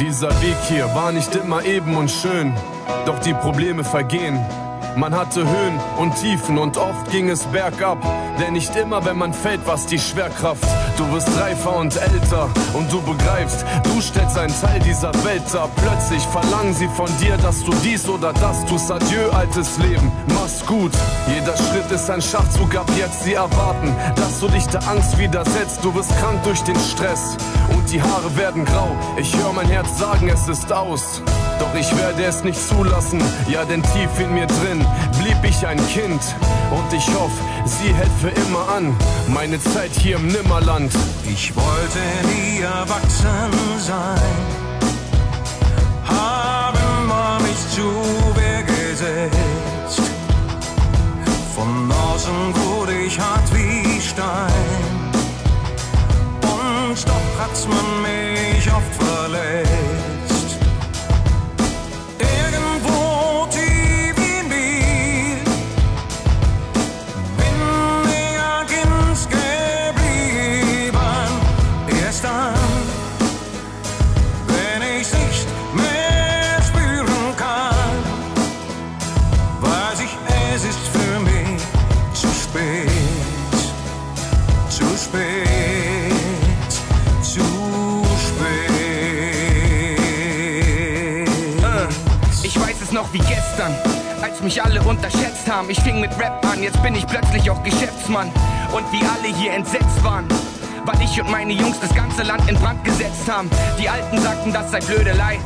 Dieser Weg hier war nicht immer eben und schön, doch die Probleme vergehen. Man hatte Höhen und Tiefen und oft ging es bergab. Denn nicht immer, wenn man fällt, was die Schwerkraft. Du wirst reifer und älter und du begreifst, du stellst einen Teil dieser Welt dar. Plötzlich verlangen sie von dir, dass du dies oder das tust. Adieu, altes Leben, mach's gut. Jeder Schritt ist ein Schachzug, ab jetzt sie erwarten, dass du dich der Angst widersetzt. Du wirst krank durch den Stress und die Haare werden grau. Ich höre mein Herz sagen, es ist aus. Doch ich werde es nicht zulassen, ja, denn tief in mir drin blieb ich ein Kind. Und ich hoffe, sie hält für immer an, meine Zeit hier im Nimmerland. Ich wollte nie erwachsen sein, haben wir mich zu Wehr gesetzt. Von außen wurde ich hart wie Stein. Und doch hat's man mich oft verletzt. Zu spät, zu spät. Ich weiß es noch wie gestern, als mich alle unterschätzt haben. Ich fing mit Rap an, jetzt bin ich plötzlich auch Geschäftsmann. Und wie alle hier entsetzt waren, weil ich und meine Jungs das ganze Land in Brand gesetzt haben. Die Alten sagten, das sei Blödelei.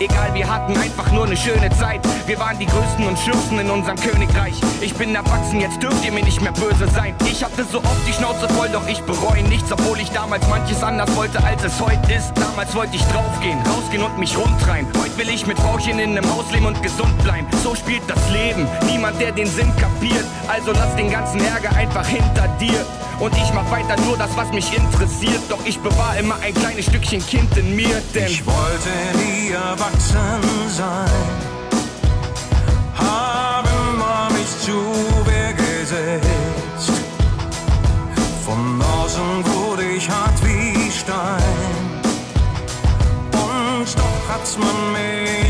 Egal, wir hatten einfach nur eine schöne Zeit. Wir waren die Größten und Schürfsten in unserem Königreich. Ich bin erwachsen, jetzt dürft ihr mir nicht mehr böse sein. Ich hatte so oft die Schnauze voll, doch ich bereue nichts, obwohl ich damals manches anders wollte, als es heute ist. Damals wollte ich draufgehen, rausgehen und mich rumtreiben. Heute will ich mit Frauchen in einem Haus leben und gesund bleiben. So spielt das Leben. Niemand, der den Sinn kapiert. Also lass den ganzen Ärger einfach hinter dir. Und ich mach weiter nur das, was mich interessiert. Doch ich bewahre immer ein kleines Stückchen Kind in mir, denn Ich wollte nie erwachsen sein, haben wir mich zu Wehr gesetzt. Von außen wurde ich hart wie Stein, und doch hat's man mich